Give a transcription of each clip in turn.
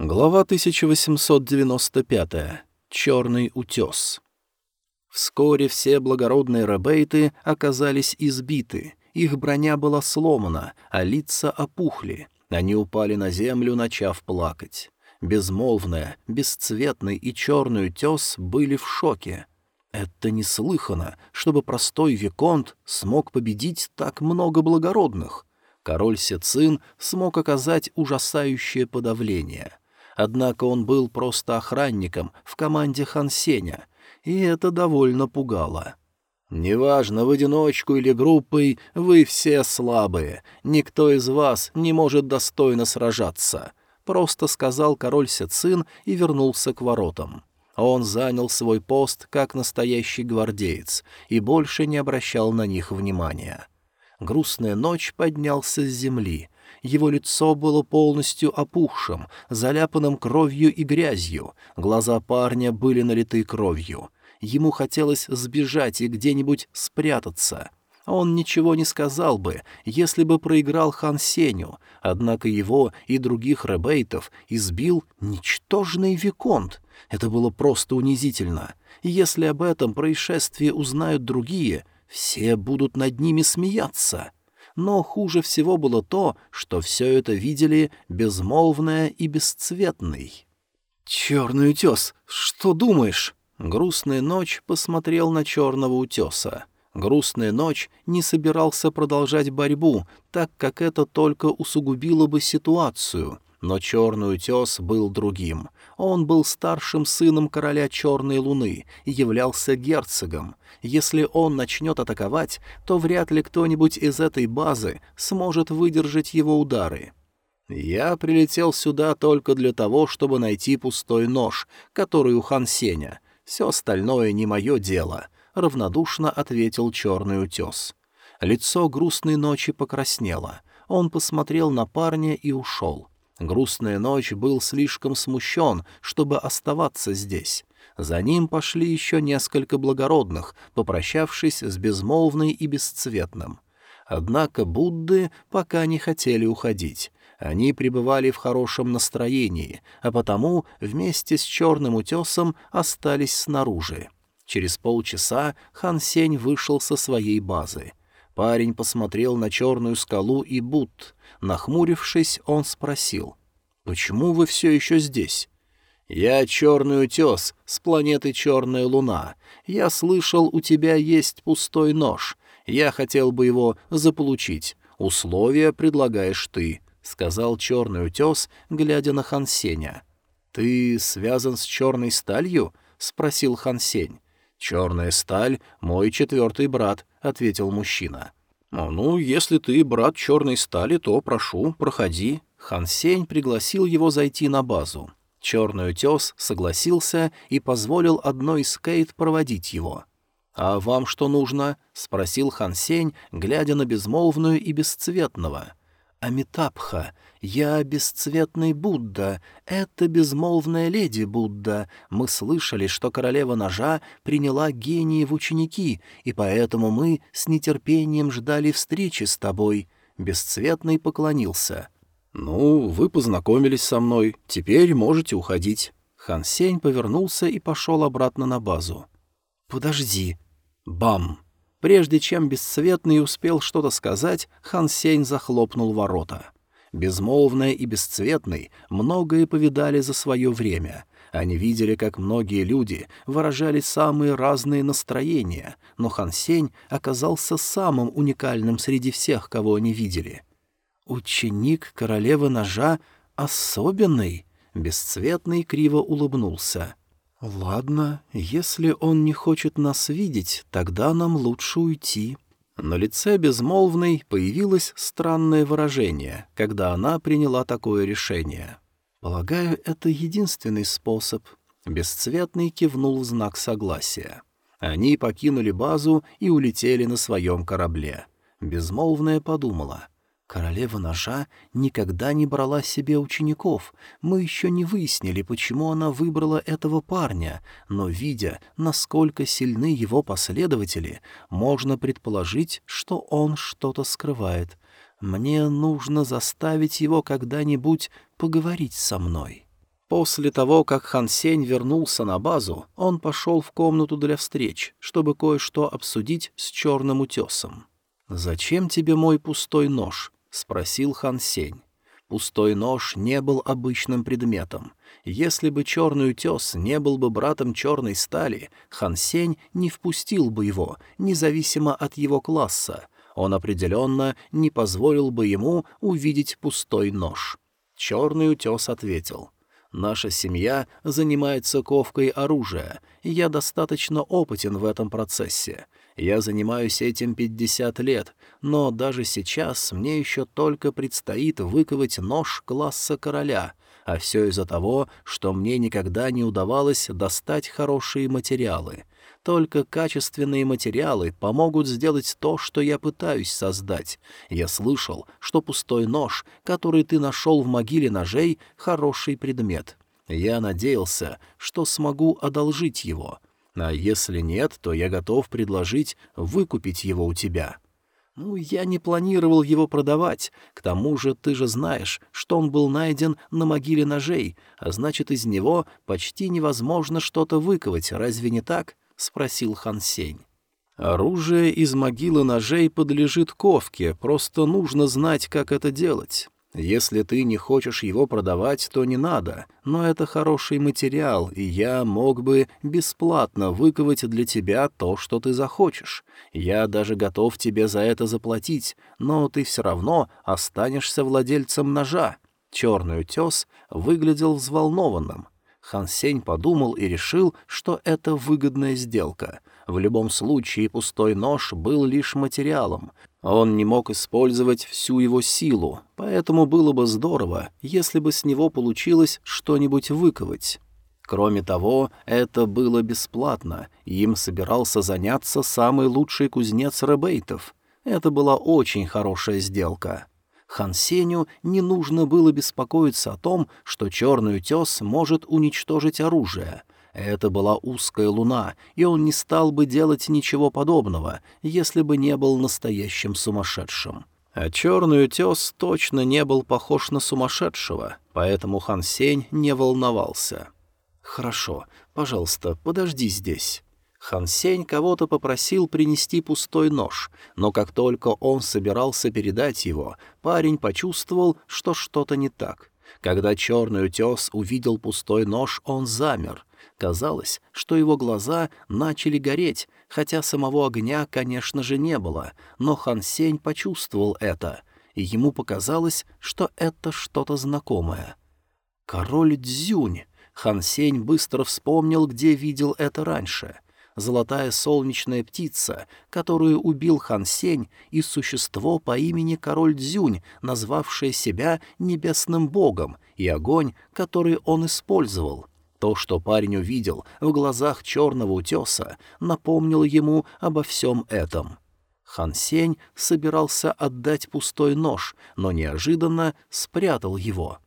Глава 1895. Черный утес. Вскоре все благородные рабейты оказались избиты, их броня была сломана, а лица опухли. Они упали на землю, начав плакать. Безмолвная, бесцветный и черный утес были в шоке. Это неслыханно, чтобы простой Виконт смог победить так много благородных. Король Сецин смог оказать ужасающее подавление — Однако он был просто охранником в команде Хан Сеня, и это довольно пугало. «Неважно, в одиночку или группой, вы все слабые. Никто из вас не может достойно сражаться», — просто сказал король Сецин и вернулся к воротам. Он занял свой пост как настоящий гвардеец и больше не обращал на них внимания. Грустная ночь поднялся с земли, его лицо было полностью опухшим, заляпанным кровью и грязью, глаза парня были налиты кровью. Ему хотелось сбежать и где-нибудь спрятаться. Он ничего не сказал бы, если бы проиграл Хан Сеню, однако его и других ребейтов избил ничтожный Виконт. Это было просто унизительно. если об этом происшествии узнают другие, все будут над ними смеяться но хуже всего было то, что все это видели безмолвное и бесцветный. «Черный утес, что думаешь?» Грустная ночь посмотрел на черного утеса. Грустная ночь не собирался продолжать борьбу, так как это только усугубило бы ситуацию, но черный утес был другим. Он был старшим сыном короля Черной Луны и являлся герцогом. Если он начнет атаковать, то вряд ли кто-нибудь из этой базы сможет выдержать его удары. Я прилетел сюда только для того, чтобы найти пустой нож, который у Хан Сеня. Все остальное не мое дело, — равнодушно ответил черный утес. Лицо грустной ночи покраснело. Он посмотрел на парня и ушел. Грустная ночь был слишком смущен, чтобы оставаться здесь. За ним пошли еще несколько благородных, попрощавшись с безмолвной и бесцветным. Однако Будды пока не хотели уходить. Они пребывали в хорошем настроении, а потому вместе с черным утесом остались снаружи. Через полчаса Хан Сень вышел со своей базы. Парень посмотрел на черную скалу и Будд. Нахмурившись, он спросил. «Почему вы все еще здесь?» «Я черный утес с планеты Черная Луна. Я слышал, у тебя есть пустой нож. Я хотел бы его заполучить. Условия предлагаешь ты», — сказал черный утес, глядя на Хансеня. «Ты связан с черной сталью?» — спросил Хансень. «Черная сталь — мой четвертый брат», — ответил мужчина. «Ну, если ты брат черной стали, то прошу, проходи». Хан Сень пригласил его зайти на базу. Черный утес согласился и позволил одной из скейт проводить его. «А вам что нужно?» — спросил Хан Сень, глядя на безмолвную и бесцветного. «Амитабха, я бесцветный Будда, это безмолвная леди Будда. Мы слышали, что королева ножа приняла гении в ученики, и поэтому мы с нетерпением ждали встречи с тобой». Бесцветный поклонился. «Ну, вы познакомились со мной, теперь можете уходить». Хан Сень повернулся и пошел обратно на базу. «Подожди». Бам! Прежде чем Бесцветный успел что-то сказать, Хан Сень захлопнул ворота. Безмолвный и Бесцветный многое повидали за свое время. Они видели, как многие люди выражали самые разные настроения, но Хан Сень оказался самым уникальным среди всех, кого они видели. «Ученик королевы ножа особенный?» Бесцветный криво улыбнулся. «Ладно, если он не хочет нас видеть, тогда нам лучше уйти». На лице безмолвной появилось странное выражение, когда она приняла такое решение. «Полагаю, это единственный способ». Бесцветный кивнул в знак согласия. Они покинули базу и улетели на своем корабле. Безмолвная подумала — Королева ножа никогда не брала себе учеников. Мы еще не выяснили, почему она выбрала этого парня, но, видя, насколько сильны его последователи, можно предположить, что он что-то скрывает. Мне нужно заставить его когда-нибудь поговорить со мной». После того, как Хан Сень вернулся на базу, он пошел в комнату для встреч, чтобы кое-что обсудить с черным утесом. «Зачем тебе мой пустой нож?» — спросил Хан Сень. Пустой нож не был обычным предметом. Если бы черный утес не был бы братом черной стали, Хан Сень не впустил бы его, независимо от его класса. Он определенно не позволил бы ему увидеть пустой нож. Черный утес ответил — Наша семья занимается ковкой оружия, и я достаточно опытен в этом процессе. Я занимаюсь этим 50 лет, но даже сейчас мне еще только предстоит выковать нож класса короля, а все из-за того, что мне никогда не удавалось достать хорошие материалы. Только качественные материалы помогут сделать то, что я пытаюсь создать. Я слышал, что пустой нож, который ты нашел в могиле ножей, — хороший предмет. Я надеялся, что смогу одолжить его. А если нет, то я готов предложить выкупить его у тебя. Ну, я не планировал его продавать. К тому же ты же знаешь, что он был найден на могиле ножей, а значит, из него почти невозможно что-то выковать, разве не так? — спросил Хан Сень. «Оружие из могилы ножей подлежит ковке, просто нужно знать, как это делать. Если ты не хочешь его продавать, то не надо, но это хороший материал, и я мог бы бесплатно выковать для тебя то, что ты захочешь. Я даже готов тебе за это заплатить, но ты все равно останешься владельцем ножа». Черный утес выглядел взволнованным. Хан Сень подумал и решил, что это выгодная сделка. В любом случае пустой нож был лишь материалом. Он не мог использовать всю его силу, поэтому было бы здорово, если бы с него получилось что-нибудь выковать. Кроме того, это было бесплатно, им собирался заняться самый лучший кузнец ребейтов. Это была очень хорошая сделка. Хан Сеню не нужно было беспокоиться о том, что черный утес может уничтожить оружие. Это была узкая луна, и он не стал бы делать ничего подобного, если бы не был настоящим сумасшедшим. А черный утес точно не был похож на сумасшедшего, поэтому Хан Сень не волновался. «Хорошо, пожалуйста, подожди здесь». Хан Сень кого-то попросил принести пустой нож, но как только он собирался передать его, парень почувствовал, что что-то не так. Когда черный утес увидел пустой нож, он замер. Казалось, что его глаза начали гореть, хотя самого огня, конечно же, не было, но Хан Сень почувствовал это, и ему показалось, что это что-то знакомое. «Король Дзюнь!» Хан Сень быстро вспомнил, где видел это раньше — золотая солнечная птица, которую убил Хан Сень, и существо по имени Король Дзюнь, назвавшее себя небесным богом, и огонь, который он использовал. То, что парень увидел в глазах черного утеса, напомнило ему обо всем этом. Хан Сень собирался отдать пустой нож, но неожиданно спрятал его.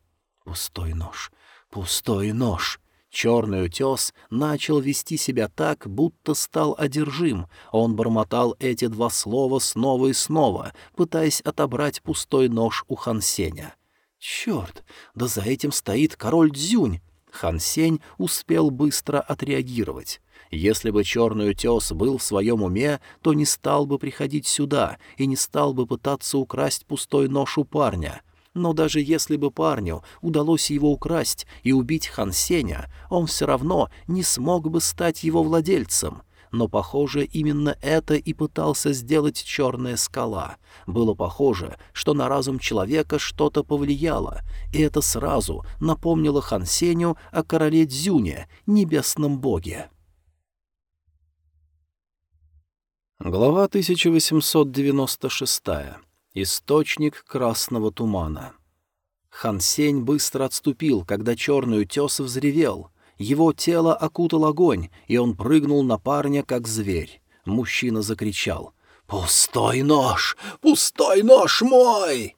«Пустой нож, пустой нож!» Черный утес начал вести себя так, будто стал одержим. Он бормотал эти два слова снова и снова, пытаясь отобрать пустой нож у Хансеня. «Черт, да за этим стоит король Дзюнь!» Хансень успел быстро отреагировать. Если бы черный утес был в своем уме, то не стал бы приходить сюда и не стал бы пытаться украсть пустой нож у парня — но даже если бы парню удалось его украсть и убить Хан Сеня, он все равно не смог бы стать его владельцем. Но, похоже, именно это и пытался сделать черная скала. Было похоже, что на разум человека что-то повлияло, и это сразу напомнило Хан Сеню о короле Дзюне, небесном боге. Глава 1896 Источник красного тумана. Хансень быстро отступил, когда черный утес взревел. Его тело окутал огонь, и он прыгнул на парня, как зверь. Мужчина закричал. «Пустой нож! Пустой нож мой!»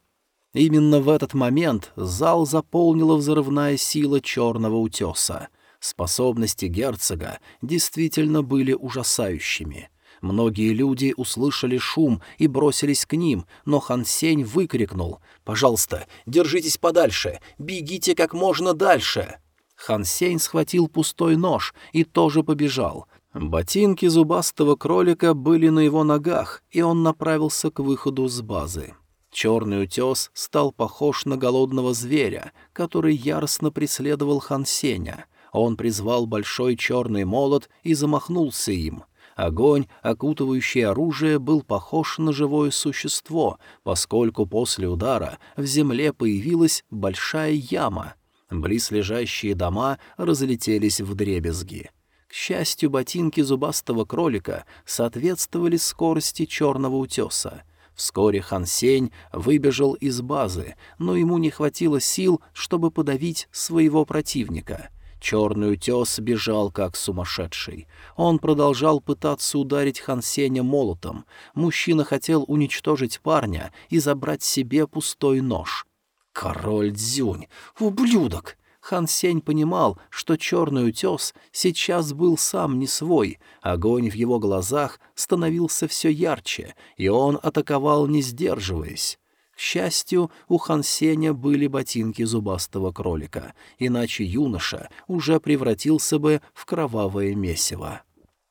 Именно в этот момент зал заполнила взрывная сила черного утеса. Способности герцога действительно были ужасающими. Многие люди услышали шум и бросились к ним, но Хан Сень выкрикнул «Пожалуйста, держитесь подальше! Бегите как можно дальше!» Хан Сень схватил пустой нож и тоже побежал. Ботинки зубастого кролика были на его ногах, и он направился к выходу с базы. Черный утес стал похож на голодного зверя, который яростно преследовал Хан Сеня. Он призвал большой черный молот и замахнулся им. Огонь, окутывающий оружие, был похож на живое существо, поскольку после удара в земле появилась большая яма. Близлежащие дома разлетелись в дребезги. К счастью, ботинки зубастого кролика соответствовали скорости черного утеса. Вскоре Хан Сень выбежал из базы, но ему не хватило сил, чтобы подавить своего противника. Черный утес бежал как сумасшедший. Он продолжал пытаться ударить Хан Сеня молотом. Мужчина хотел уничтожить парня и забрать себе пустой нож. «Король Дзюнь! Ублюдок!» Хан Сень понимал, что черный утес сейчас был сам не свой, огонь в его глазах становился все ярче, и он атаковал, не сдерживаясь. К счастью, у Хан Сеня были ботинки зубастого кролика, иначе юноша уже превратился бы в кровавое месиво.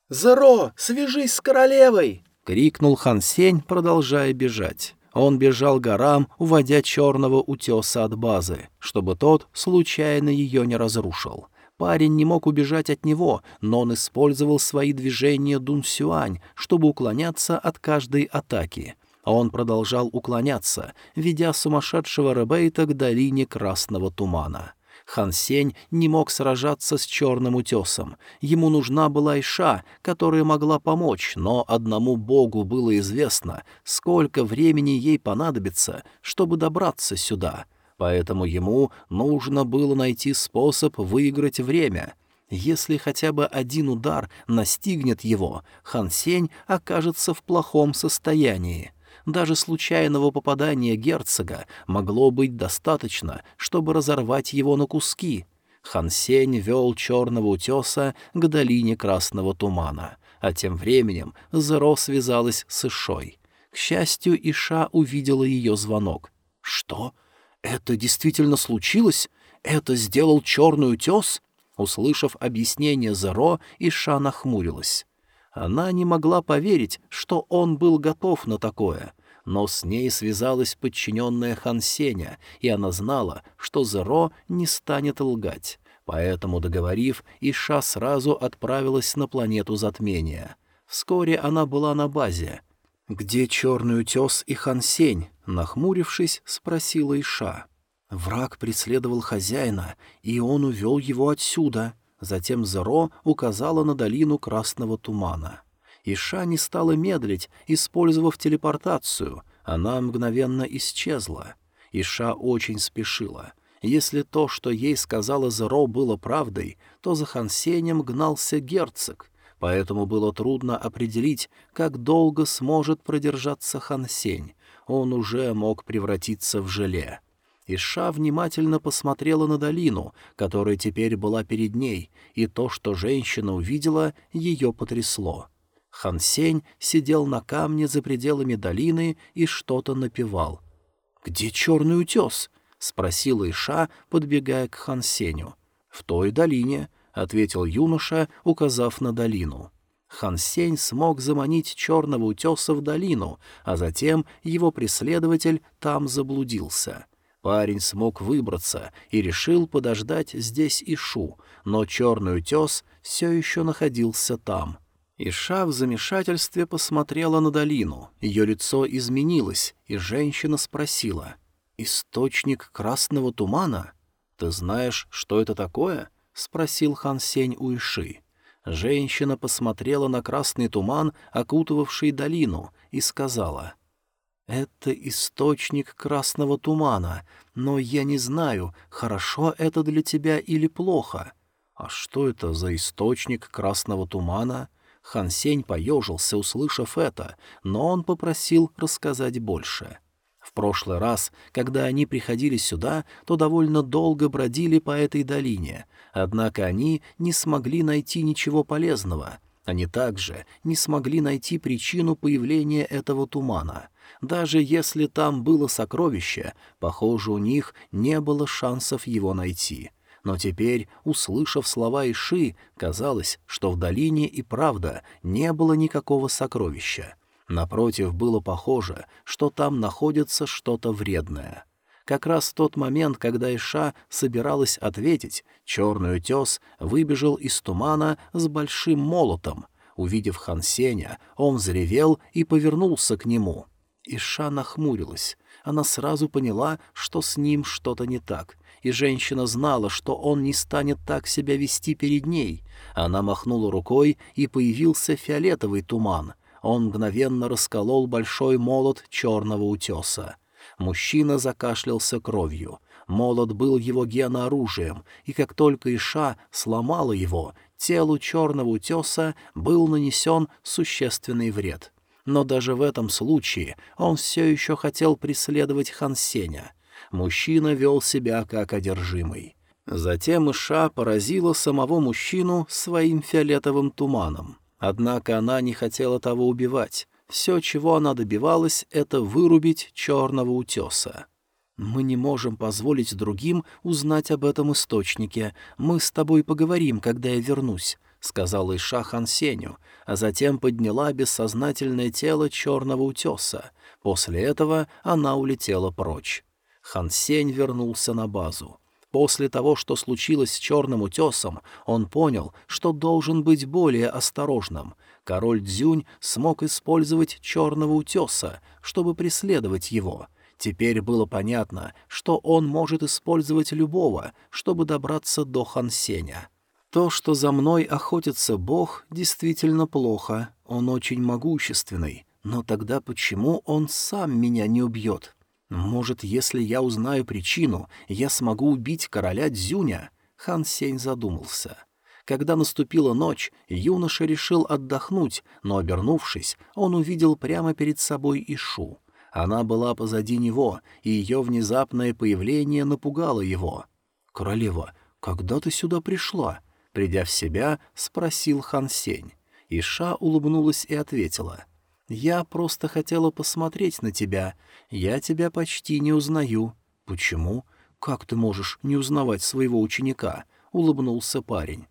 «Зеро, свяжись с королевой!» — крикнул Хан Сень, продолжая бежать. Он бежал горам, уводя черного утеса от базы, чтобы тот случайно ее не разрушил. Парень не мог убежать от него, но он использовал свои движения Дун Сюань, чтобы уклоняться от каждой атаки. Он продолжал уклоняться, ведя сумасшедшего Ребейта к долине Красного Тумана. Хан Сень не мог сражаться с черным утесом. Ему нужна была Иша, которая могла помочь, но одному богу было известно, сколько времени ей понадобится, чтобы добраться сюда. Поэтому ему нужно было найти способ выиграть время. Если хотя бы один удар настигнет его, Хан Сень окажется в плохом состоянии даже случайного попадания герцога могло быть достаточно, чтобы разорвать его на куски. Хансень вел черного утеса к долине красного тумана, а тем временем Зеро связалась с Ишой. К счастью, Иша увидела ее звонок. «Что? Это действительно случилось? Это сделал черный утес?» Услышав объяснение Зеро, Иша нахмурилась. Она не могла поверить, что он был готов на такое, но с ней связалась подчиненная Хан Сеня, и она знала, что Зеро не станет лгать. Поэтому, договорив, Иша сразу отправилась на планету затмения. Вскоре она была на базе. «Где черный утес и Хан Сень?» — нахмурившись, спросила Иша. Враг преследовал хозяина, и он увел его отсюда. Затем Зеро указала на долину красного тумана. Иша не стала медлить, использовав телепортацию. Она мгновенно исчезла. Иша очень спешила. Если то, что ей сказала Зеро, было правдой, то за Хансенем гнался герцог, поэтому было трудно определить, как долго сможет продержаться Хансень. Он уже мог превратиться в желе. Иша внимательно посмотрела на долину, которая теперь была перед ней, и то, что женщина увидела, ее потрясло. Хансень сидел на камне за пределами долины и что-то напевал. «Где черный утес?» — спросила Иша, подбегая к Хансеню. «В той долине», — ответил юноша, указав на долину. Хансень смог заманить черного утеса в долину, а затем его преследователь там заблудился. Парень смог выбраться и решил подождать здесь Ишу, но черный утес все еще находился там. Иша в замешательстве посмотрела на долину, ее лицо изменилось, и женщина спросила. «Источник красного тумана? Ты знаешь, что это такое?» — спросил Хан Сень у Иши. Женщина посмотрела на красный туман, окутывавший долину, и сказала — это источник красного тумана, но я не знаю, хорошо это для тебя или плохо. А что это за источник красного тумана? Хан Сень поежился, услышав это, но он попросил рассказать больше. В прошлый раз, когда они приходили сюда, то довольно долго бродили по этой долине, однако они не смогли найти ничего полезного. Они также не смогли найти причину появления этого тумана. Даже если там было сокровище, похоже, у них не было шансов его найти. Но теперь, услышав слова Иши, казалось, что в долине и правда не было никакого сокровища. Напротив, было похоже, что там находится что-то вредное. Как раз в тот момент, когда Иша собиралась ответить, черный утес выбежал из тумана с большим молотом. Увидев Хансеня, он взревел и повернулся к нему. Иша нахмурилась. Она сразу поняла, что с ним что-то не так, и женщина знала, что он не станет так себя вести перед ней. Она махнула рукой, и появился фиолетовый туман. Он мгновенно расколол большой молот черного утеса. Мужчина закашлялся кровью. Молот был его генооружием, и как только Иша сломала его, телу черного утеса был нанесен существенный вред. Но даже в этом случае он все еще хотел преследовать Хансеня. Мужчина вел себя как одержимый. Затем Иша поразила самого мужчину своим фиолетовым туманом. Однако она не хотела того убивать. Все, чего она добивалась, это вырубить черного утеса. «Мы не можем позволить другим узнать об этом источнике. Мы с тобой поговорим, когда я вернусь», — сказала Иша Хан Сеню, а затем подняла бессознательное тело черного утеса. После этого она улетела прочь. Хан Сень вернулся на базу. После того, что случилось с черным утесом, он понял, что должен быть более осторожным — король Дзюнь смог использовать черного утеса, чтобы преследовать его. Теперь было понятно, что он может использовать любого, чтобы добраться до Хансеня. То, что за мной охотится бог, действительно плохо. Он очень могущественный. Но тогда почему он сам меня не убьет? Может, если я узнаю причину, я смогу убить короля Дзюня? Хан Сень задумался. — когда наступила ночь, юноша решил отдохнуть, но, обернувшись, он увидел прямо перед собой Ишу. Она была позади него, и ее внезапное появление напугало его. «Королева, когда ты сюда пришла?» Придя в себя, спросил Хан Сень. Иша улыбнулась и ответила. «Я просто хотела посмотреть на тебя. Я тебя почти не узнаю». «Почему? Как ты можешь не узнавать своего ученика?» — улыбнулся парень.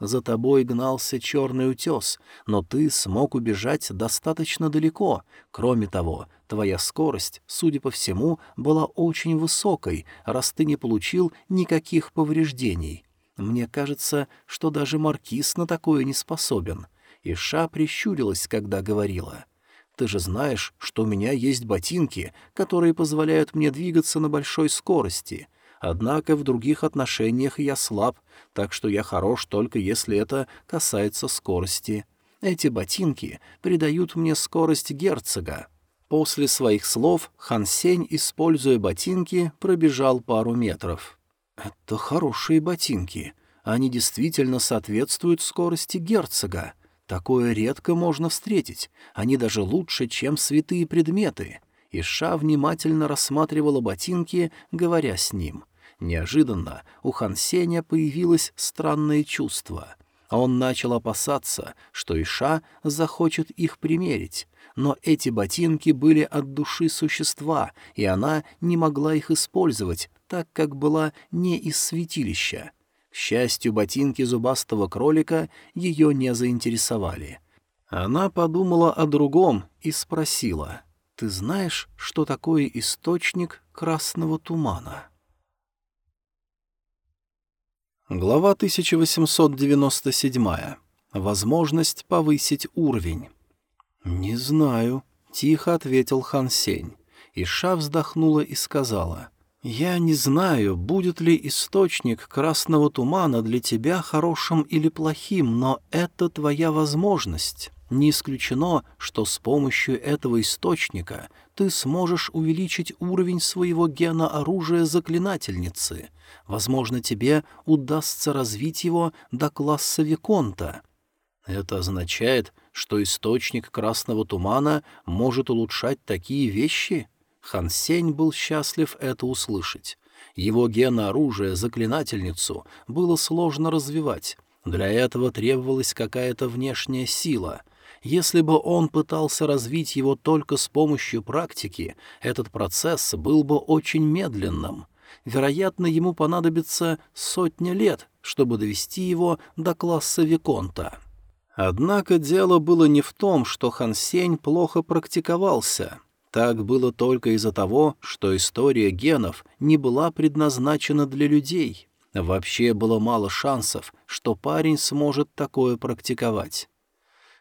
За тобой гнался черный утес, но ты смог убежать достаточно далеко. Кроме того, твоя скорость, судя по всему, была очень высокой, раз ты не получил никаких повреждений. Мне кажется, что даже маркиз на такое не способен. Иша прищурилась, когда говорила. «Ты же знаешь, что у меня есть ботинки, которые позволяют мне двигаться на большой скорости. Однако в других отношениях я слаб, так что я хорош только если это касается скорости. Эти ботинки придают мне скорость герцога. После своих слов Хан Сень, используя ботинки, пробежал пару метров. «Это хорошие ботинки. Они действительно соответствуют скорости герцога. Такое редко можно встретить. Они даже лучше, чем святые предметы». Иша внимательно рассматривала ботинки, говоря с ним — Неожиданно у Хан Сеня появилось странное чувство. Он начал опасаться, что Иша захочет их примерить, но эти ботинки были от души существа, и она не могла их использовать, так как была не из святилища. К счастью, ботинки зубастого кролика ее не заинтересовали. Она подумала о другом и спросила, «Ты знаешь, что такое источник красного тумана?» Глава 1897. Возможность повысить уровень. «Не знаю», — тихо ответил Хан Сень. Иша вздохнула и сказала, «Я не знаю, будет ли источник красного тумана для тебя хорошим или плохим, но это твоя возможность». Не исключено, что с помощью этого источника ты сможешь увеличить уровень своего гена оружия заклинательницы. Возможно, тебе удастся развить его до класса Виконта. Это означает, что источник красного тумана может улучшать такие вещи? Хан Сень был счастлив это услышать. Его гена оружия заклинательницу было сложно развивать. Для этого требовалась какая-то внешняя сила — если бы он пытался развить его только с помощью практики, этот процесс был бы очень медленным. Вероятно, ему понадобится сотня лет, чтобы довести его до класса Виконта. Однако дело было не в том, что Хан Сень плохо практиковался. Так было только из-за того, что история генов не была предназначена для людей. Вообще было мало шансов, что парень сможет такое практиковать.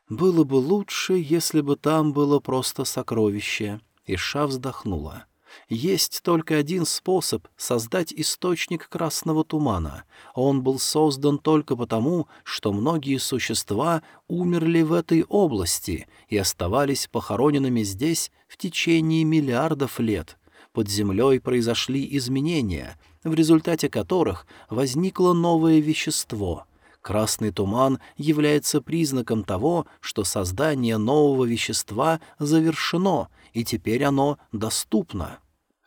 Было бы лучше, если бы там было просто сокровище. Иша вздохнула. Есть только один способ создать источник красного тумана. Он был создан только потому, что многие существа умерли в этой области и оставались похороненными здесь в течение миллиардов лет. Под землей произошли изменения, в результате которых возникло новое вещество — Красный туман является признаком того, что создание нового вещества завершено, и теперь оно доступно.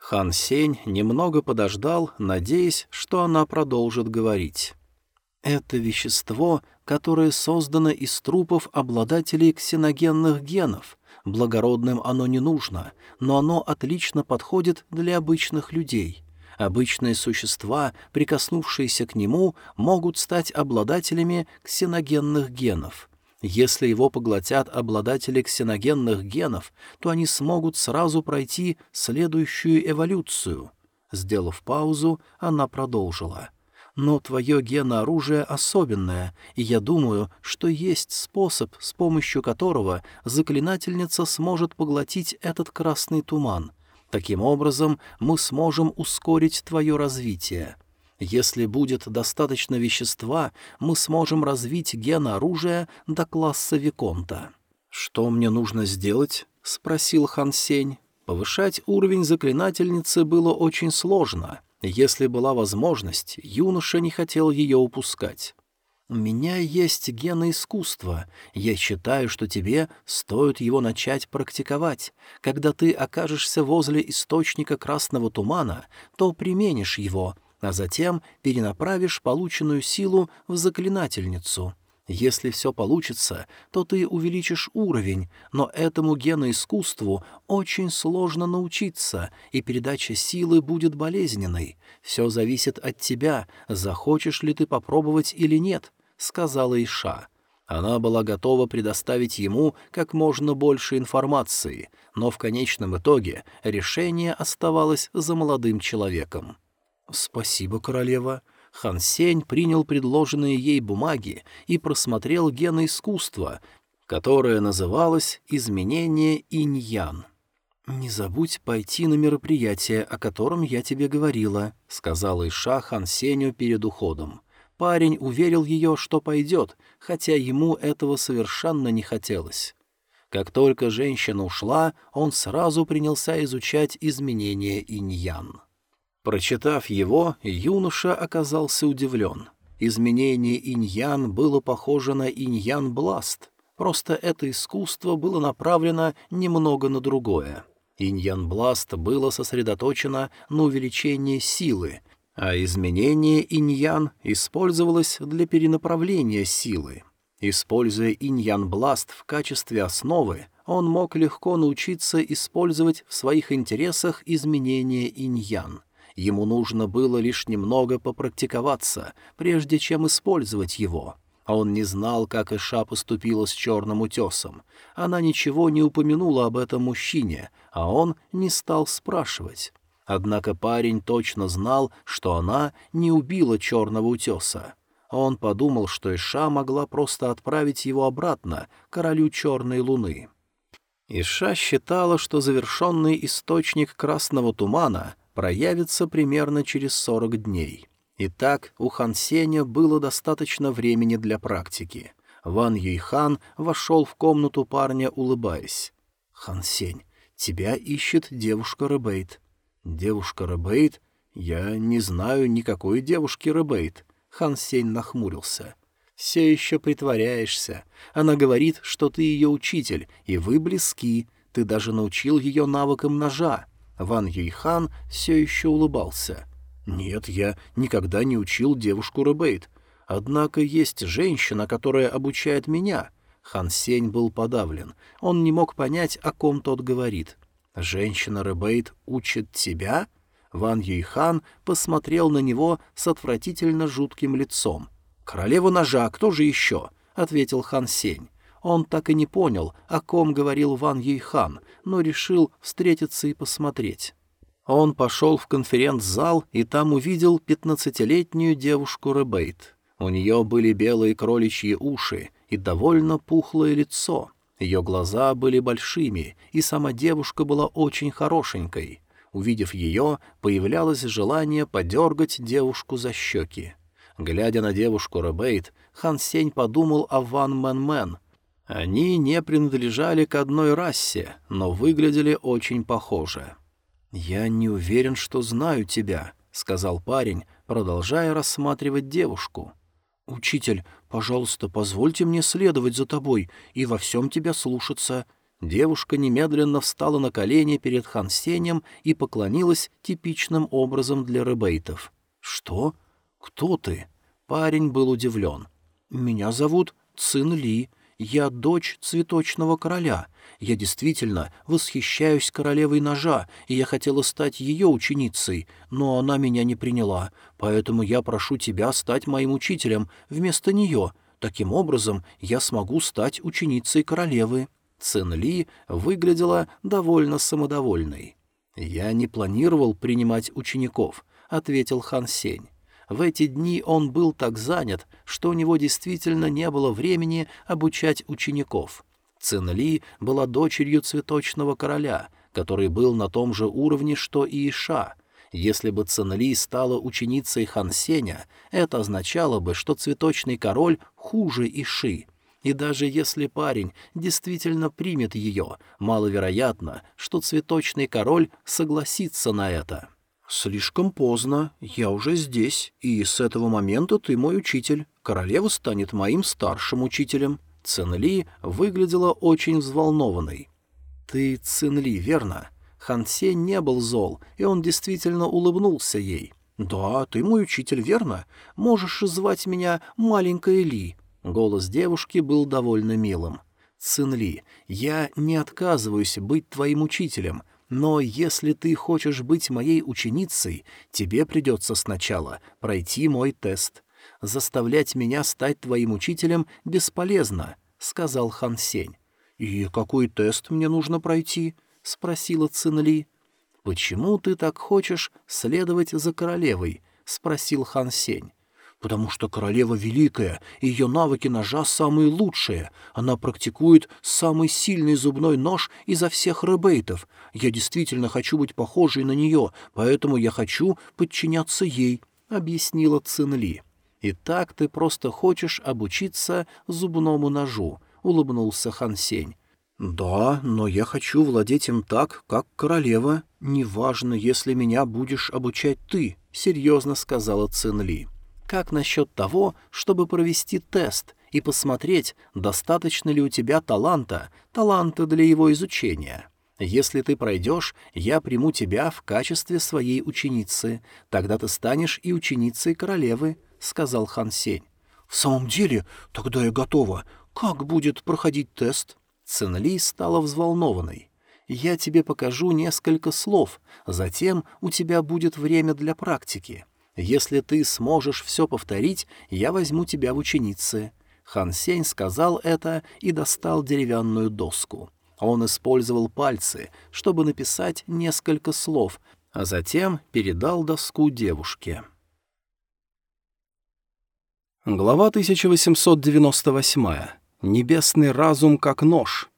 Хан Сень немного подождал, надеясь, что она продолжит говорить. «Это вещество, которое создано из трупов обладателей ксеногенных генов. Благородным оно не нужно, но оно отлично подходит для обычных людей. Обычные существа, прикоснувшиеся к нему, могут стать обладателями ксеногенных генов. Если его поглотят обладатели ксеногенных генов, то они смогут сразу пройти следующую эволюцию. Сделав паузу, она продолжила. «Но твое генооружие особенное, и я думаю, что есть способ, с помощью которого заклинательница сможет поглотить этот красный туман. Таким образом, мы сможем ускорить твое развитие». Если будет достаточно вещества, мы сможем развить ген оружия до класса Виконта. «Что мне нужно сделать?» — спросил Хан Сень. Повышать уровень заклинательницы было очень сложно. Если была возможность, юноша не хотел ее упускать. «У меня есть гены искусства. Я считаю, что тебе стоит его начать практиковать. Когда ты окажешься возле источника красного тумана, то применишь его, а затем перенаправишь полученную силу в заклинательницу. Если все получится, то ты увеличишь уровень, но этому геноискусству очень сложно научиться, и передача силы будет болезненной. Все зависит от тебя, захочешь ли ты попробовать или нет», — сказала Иша. Она была готова предоставить ему как можно больше информации, но в конечном итоге решение оставалось за молодым человеком. «Спасибо, королева». Хан Сень принял предложенные ей бумаги и просмотрел гены искусства, которое называлось «Изменение инь-ян». «Не забудь пойти на мероприятие, о котором я тебе говорила», — сказала Иша Хан Сеню перед уходом. Парень уверил ее, что пойдет, хотя ему этого совершенно не хотелось. Как только женщина ушла, он сразу принялся изучать изменения инь-ян. Прочитав его, юноша оказался удивлен. Изменение иньян было похоже на иньян-бласт, просто это искусство было направлено немного на другое. Иньян-бласт было сосредоточено на увеличении силы, а изменение иньян использовалось для перенаправления силы. Используя иньян-бласт в качестве основы, он мог легко научиться использовать в своих интересах изменения иньян — Ему нужно было лишь немного попрактиковаться, прежде чем использовать его. А он не знал, как Иша поступила с черным утесом. Она ничего не упомянула об этом мужчине, а он не стал спрашивать. Однако парень точно знал, что она не убила черного утеса. Он подумал, что Иша могла просто отправить его обратно, королю черной луны. Иша считала, что завершенный источник красного тумана проявится примерно через 40 дней. Итак, у Хан Сеня было достаточно времени для практики. Ван Юйхан вошел в комнату парня, улыбаясь. «Хан Сень, тебя ищет девушка Рэбейт». «Девушка Рэбейт? Я не знаю никакой девушки Рэбейт». Хан Сень нахмурился. «Все еще притворяешься. Она говорит, что ты ее учитель, и вы близки. Ты даже научил ее навыкам ножа. Ван Юйхан все еще улыбался. «Нет, я никогда не учил девушку Рэбейт. Однако есть женщина, которая обучает меня». Хан Сень был подавлен. Он не мог понять, о ком тот говорит. «Женщина Рэбейт учит тебя?» Ван Юйхан посмотрел на него с отвратительно жутким лицом. «Королева ножа, кто же еще?» — ответил Хан Сень. Он так и не понял, о ком говорил Ван Юйхан, но решил встретиться и посмотреть. Он пошел в конференц-зал и там увидел пятнадцатилетнюю девушку Ребейт. У нее были белые кроличьи уши и довольно пухлое лицо. Ее глаза были большими, и сама девушка была очень хорошенькой. Увидев ее, появлялось желание подергать девушку за щеки. Глядя на девушку Ребейт, Хан Сень подумал о Ван Мэн Мэн. Они не принадлежали к одной расе, но выглядели очень похоже. «Я не уверен, что знаю тебя», — сказал парень, продолжая рассматривать девушку. «Учитель, пожалуйста, позвольте мне следовать за тобой и во всем тебя слушаться». Девушка немедленно встала на колени перед Хансенем и поклонилась типичным образом для ребейтов. «Что? Кто ты?» Парень был удивлен. «Меня зовут Цин Ли. Я дочь цветочного короля. Я действительно восхищаюсь королевой ножа, и я хотела стать ее ученицей, но она меня не приняла, поэтому я прошу тебя стать моим учителем вместо нее. Таким образом, я смогу стать ученицей королевы». Цин Ли выглядела довольно самодовольной. «Я не планировал принимать учеников», — ответил Хан Сень. В эти дни он был так занят, что у него действительно не было времени обучать учеников. Цинли была дочерью цветочного короля, который был на том же уровне, что и Иша. Если бы Цинли стала ученицей Хансеня, это означало бы, что цветочный король хуже Иши. И даже если парень действительно примет ее, маловероятно, что цветочный король согласится на это. «Слишком поздно, я уже здесь, и с этого момента ты мой учитель. Королева станет моим старшим учителем». Цинли выглядела очень взволнованной. «Ты Цинли, верно?» Хансе не был зол, и он действительно улыбнулся ей. «Да, ты мой учитель, верно? Можешь звать меня маленькая Ли». Голос девушки был довольно милым. «Цинли, я не отказываюсь быть твоим учителем, но если ты хочешь быть моей ученицей, тебе придется сначала пройти мой тест. Заставлять меня стать твоим учителем бесполезно», — сказал Хан Сень. «И какой тест мне нужно пройти?» — спросила Цинли. «Почему ты так хочешь следовать за королевой?» — спросил Хан Сень потому что королева великая, и ее навыки ножа самые лучшие. Она практикует самый сильный зубной нож изо всех ребейтов. Я действительно хочу быть похожей на нее, поэтому я хочу подчиняться ей», — объяснила Цинли. «И так ты просто хочешь обучиться зубному ножу», — улыбнулся Хан Сень. «Да, но я хочу владеть им так, как королева. Неважно, если меня будешь обучать ты», — серьезно сказала Цинли. Как насчет того, чтобы провести тест и посмотреть, достаточно ли у тебя таланта, таланта для его изучения? Если ты пройдешь, я приму тебя в качестве своей ученицы. Тогда ты станешь и ученицей королевы», — сказал Хан Сень. «В самом деле? Тогда я готова. Как будет проходить тест?» Цинли стала взволнованной. «Я тебе покажу несколько слов, затем у тебя будет время для практики. Если ты сможешь все повторить, я возьму тебя в ученицы». Хан Сень сказал это и достал деревянную доску. Он использовал пальцы, чтобы написать несколько слов, а затем передал доску девушке. Глава 1898. Небесный разум как нож.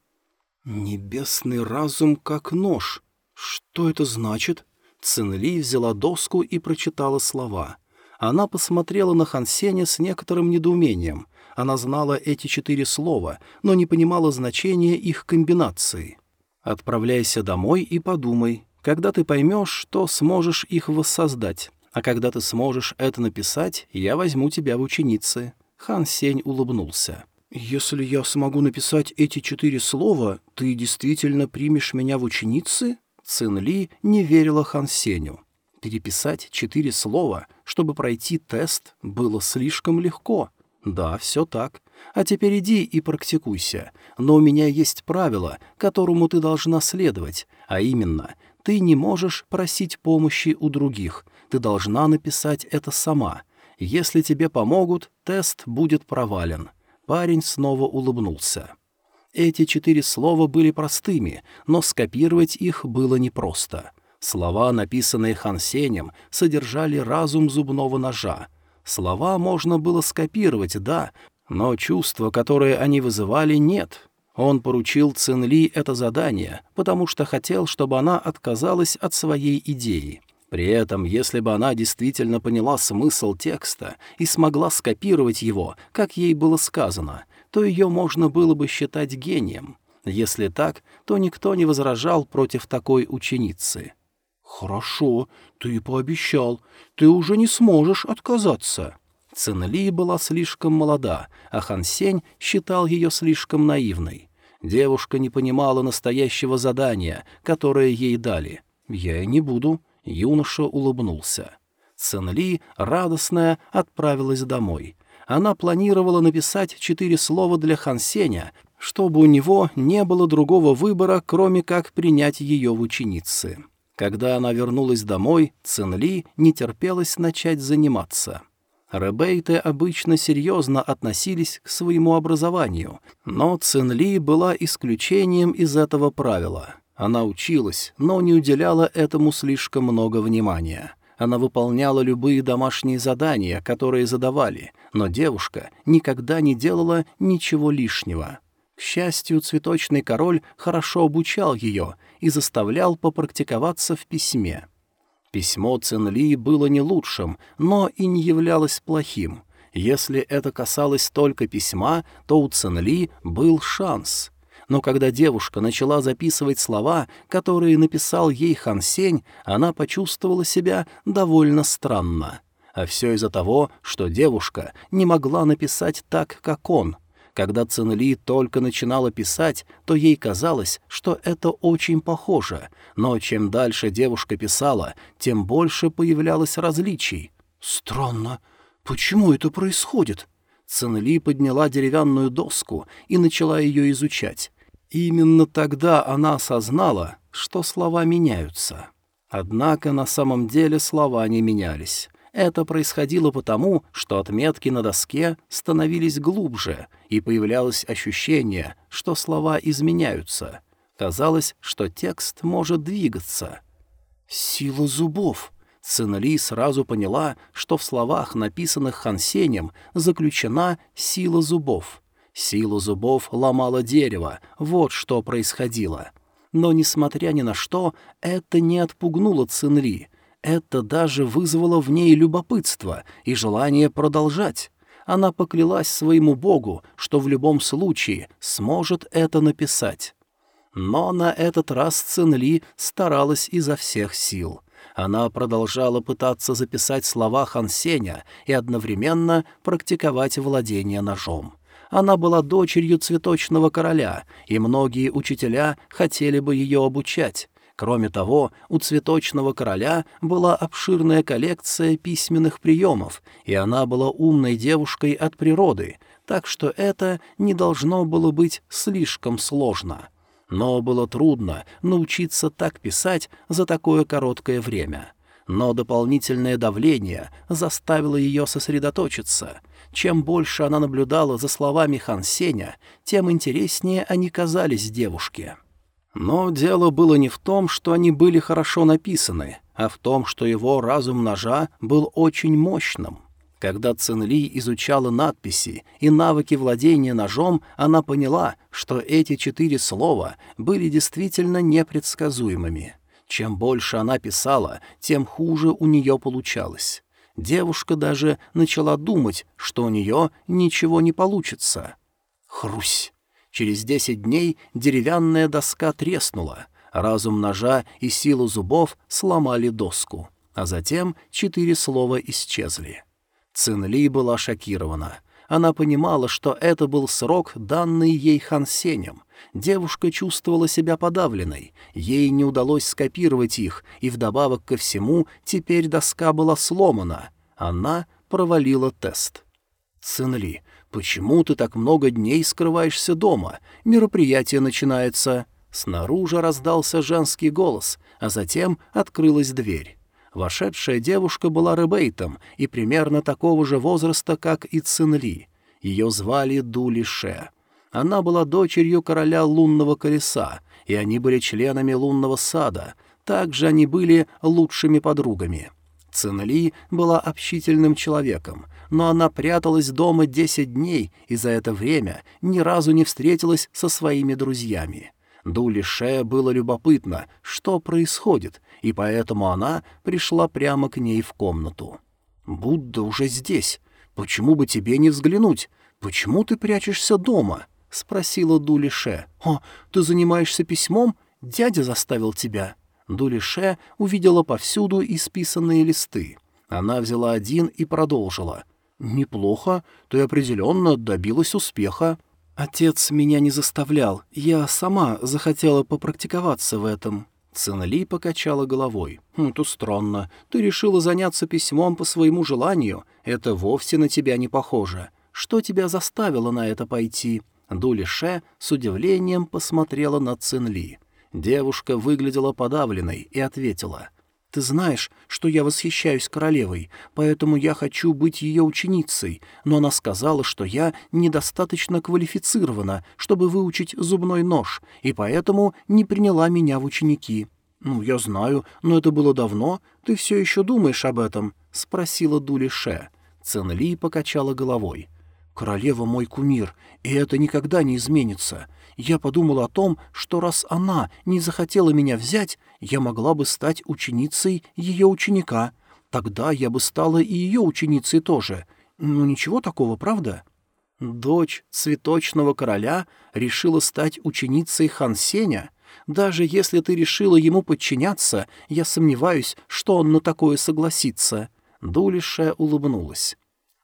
Небесный разум как нож. Что это значит? Цинли взяла доску и прочитала слова. Она посмотрела на Хансеня с некоторым недоумением. Она знала эти четыре слова, но не понимала значения их комбинации. «Отправляйся домой и подумай. Когда ты поймешь, то сможешь их воссоздать. А когда ты сможешь это написать, я возьму тебя в ученицы». Хан Сень улыбнулся. «Если я смогу написать эти четыре слова, ты действительно примешь меня в ученицы?» Цин Ли не верила Хан Сеню. Переписать четыре слова, чтобы пройти тест, было слишком легко. Да, все так. А теперь иди и практикуйся. Но у меня есть правило, которому ты должна следовать, а именно, Ты не можешь просить помощи у других. Ты должна написать это сама. Если тебе помогут, тест будет провален». Парень снова улыбнулся. Эти четыре слова были простыми, но скопировать их было непросто. Слова, написанные Хансенем, содержали разум зубного ножа. Слова можно было скопировать, да, но чувства, которые они вызывали, нет. Он поручил Цинли это задание, потому что хотел, чтобы она отказалась от своей идеи. При этом, если бы она действительно поняла смысл текста и смогла скопировать его, как ей было сказано, то ее можно было бы считать гением. Если так, то никто не возражал против такой ученицы. «Хорошо, ты пообещал. Ты уже не сможешь отказаться». Цинли была слишком молода, а Хан Сень считал ее слишком наивной. Девушка не понимала настоящего задания, которое ей дали. «Я и не буду», — юноша улыбнулся. Цинли, радостная, отправилась домой она планировала написать четыре слова для Хан Сеня, чтобы у него не было другого выбора, кроме как принять ее в ученицы. Когда она вернулась домой, Цинли не терпелось начать заниматься. Ребейты обычно серьезно относились к своему образованию, но Цинли была исключением из этого правила. Она училась, но не уделяла этому слишком много внимания. Она выполняла любые домашние задания, которые задавали, но девушка никогда не делала ничего лишнего. К счастью, цветочный король хорошо обучал ее и заставлял попрактиковаться в письме. Письмо Цинли было не лучшим, но и не являлось плохим. Если это касалось только письма, то у Цинли был шанс — но когда девушка начала записывать слова, которые написал ей Хан Сень, она почувствовала себя довольно странно. А все из-за того, что девушка не могла написать так, как он. Когда Цинли только начинала писать, то ей казалось, что это очень похоже, но чем дальше девушка писала, тем больше появлялось различий. «Странно. Почему это происходит?» Цинли подняла деревянную доску и начала ее изучать. Именно тогда она осознала, что слова меняются. Однако на самом деле слова не менялись. Это происходило потому, что отметки на доске становились глубже, и появлялось ощущение, что слова изменяются. Казалось, что текст может двигаться. «Сила зубов!» Цинли сразу поняла, что в словах, написанных Хансенем, заключена сила зубов. Сила зубов ломала дерево, вот что происходило. Но, несмотря ни на что, это не отпугнуло Цинли. Это даже вызвало в ней любопытство и желание продолжать. Она поклялась своему богу, что в любом случае сможет это написать. Но на этот раз Цинли старалась изо всех сил. Она продолжала пытаться записать слова Хансеня и одновременно практиковать владение ножом. Она была дочерью цветочного короля, и многие учителя хотели бы ее обучать. Кроме того, у цветочного короля была обширная коллекция письменных приемов, и она была умной девушкой от природы, так что это не должно было быть слишком сложно. Но было трудно научиться так писать за такое короткое время. Но дополнительное давление заставило ее сосредоточиться — чем больше она наблюдала за словами Хан Сеня, тем интереснее они казались девушке. Но дело было не в том, что они были хорошо написаны, а в том, что его разум ножа был очень мощным. Когда Цинли изучала надписи и навыки владения ножом, она поняла, что эти четыре слова были действительно непредсказуемыми. Чем больше она писала, тем хуже у нее получалось. Девушка даже начала думать, что у нее ничего не получится. Хрусь! Через десять дней деревянная доска треснула, разум ножа и силу зубов сломали доску, а затем четыре слова исчезли. Цинли была шокирована. Она понимала, что это был срок, данный ей Хансенем, Девушка чувствовала себя подавленной, ей не удалось скопировать их, и вдобавок ко всему теперь доска была сломана. Она провалила тест. «Цинли, почему ты так много дней скрываешься дома? Мероприятие начинается». Снаружи раздался женский голос, а затем открылась дверь. Вошедшая девушка была Ребейтом и примерно такого же возраста, как и Цинли. Ее звали Дули Ше. Она была дочерью короля лунного колеса, и они были членами лунного сада. Также они были лучшими подругами. Цинли была общительным человеком, но она пряталась дома десять дней и за это время ни разу не встретилась со своими друзьями. Дули Ше было любопытно, что происходит, и поэтому она пришла прямо к ней в комнату. «Будда уже здесь. Почему бы тебе не взглянуть? Почему ты прячешься дома?» — спросила Дули Ше. «О, ты занимаешься письмом? Дядя заставил тебя». Дули Ше увидела повсюду исписанные листы. Она взяла один и продолжила. «Неплохо. Ты определенно добилась успеха». «Отец меня не заставлял. Я сама захотела попрактиковаться в этом». Цинли покачала головой. «Хм, «Это странно. Ты решила заняться письмом по своему желанию. Это вовсе на тебя не похоже. Что тебя заставило на это пойти?» Дулише с удивлением посмотрела на Цинли. Девушка выглядела подавленной и ответила — ты знаешь, что я восхищаюсь королевой, поэтому я хочу быть ее ученицей, но она сказала, что я недостаточно квалифицирована, чтобы выучить зубной нож, и поэтому не приняла меня в ученики». «Ну, я знаю, но это было давно. Ты все еще думаешь об этом?» — спросила Дули Ше. Цинли покачала головой. «Королева мой кумир, и это никогда не изменится. Я подумал о том, что раз она не захотела меня взять, я могла бы стать ученицей ее ученика. Тогда я бы стала и ее ученицей тоже. Ну, ничего такого, правда? Дочь цветочного короля решила стать ученицей Хан Сеня? Даже если ты решила ему подчиняться, я сомневаюсь, что он на такое согласится. Дулиша улыбнулась.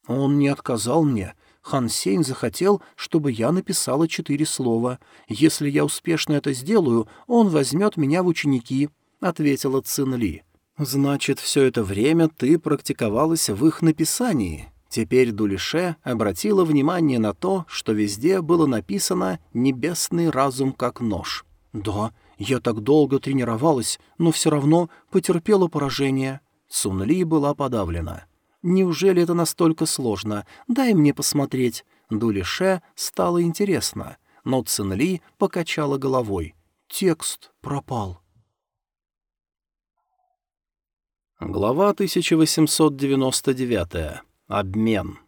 Он не отказал мне, Хан Сень захотел, чтобы я написала четыре слова. Если я успешно это сделаю, он возьмет меня в ученики», — ответила Цин Ли. «Значит, все это время ты практиковалась в их написании». Теперь Дулише обратила внимание на то, что везде было написано «небесный разум как нож». «Да, я так долго тренировалась, но все равно потерпела поражение». Цунли была подавлена. Неужели это настолько сложно? Дай мне посмотреть. Дулише стало интересно, но Цинли покачала головой. Текст пропал. Глава 1899. Обмен.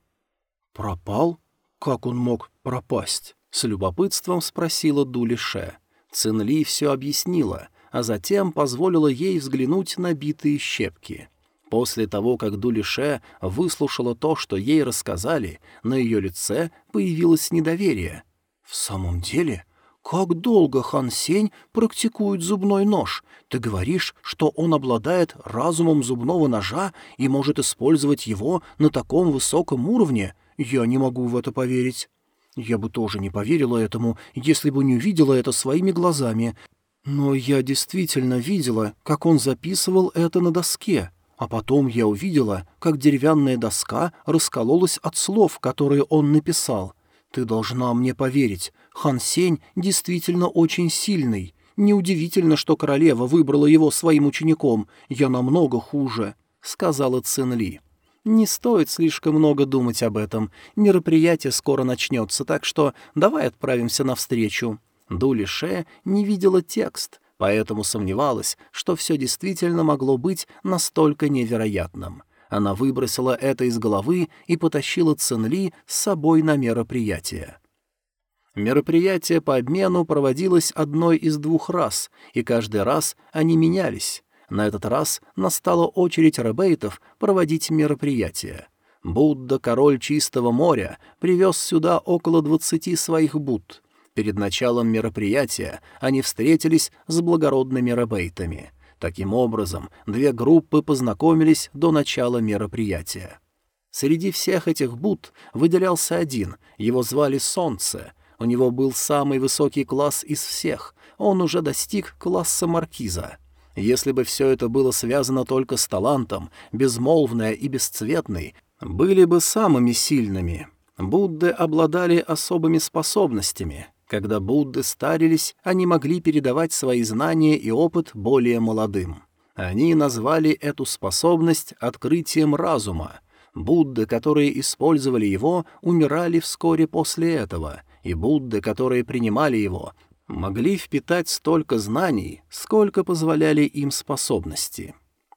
«Пропал? Как он мог пропасть?» — с любопытством спросила Дулише. Цинли все объяснила, а затем позволила ей взглянуть на битые щепки. После того, как Дулише выслушала то, что ей рассказали, на ее лице появилось недоверие. «В самом деле? Как долго Хан Сень практикует зубной нож? Ты говоришь, что он обладает разумом зубного ножа и может использовать его на таком высоком уровне? Я не могу в это поверить». Я бы тоже не поверила этому, если бы не увидела это своими глазами. Но я действительно видела, как он записывал это на доске. А потом я увидела, как деревянная доска раскололась от слов, которые он написал. Ты должна мне поверить, Хан Сень действительно очень сильный. Неудивительно, что королева выбрала его своим учеником. Я намного хуже», — сказала Цин Ли. «Не стоит слишком много думать об этом. Мероприятие скоро начнется, так что давай отправимся навстречу». Дули Ше не видела текст — поэтому сомневалась, что все действительно могло быть настолько невероятным. Она выбросила это из головы и потащила Цинли с собой на мероприятие. Мероприятие по обмену проводилось одной из двух раз, и каждый раз они менялись. На этот раз настала очередь ребейтов проводить мероприятие. Будда, король чистого моря, привез сюда около двадцати своих Будд — Перед началом мероприятия они встретились с благородными рабейтами. Таким образом, две группы познакомились до начала мероприятия. Среди всех этих Буд выделялся один, его звали Солнце. У него был самый высокий класс из всех, он уже достиг класса маркиза. Если бы все это было связано только с талантом, безмолвное и бесцветный, были бы самыми сильными. Будды обладали особыми способностями — Когда Будды старились, они могли передавать свои знания и опыт более молодым. Они назвали эту способность открытием разума. Будды, которые использовали его, умирали вскоре после этого, и Будды, которые принимали его, могли впитать столько знаний, сколько позволяли им способности.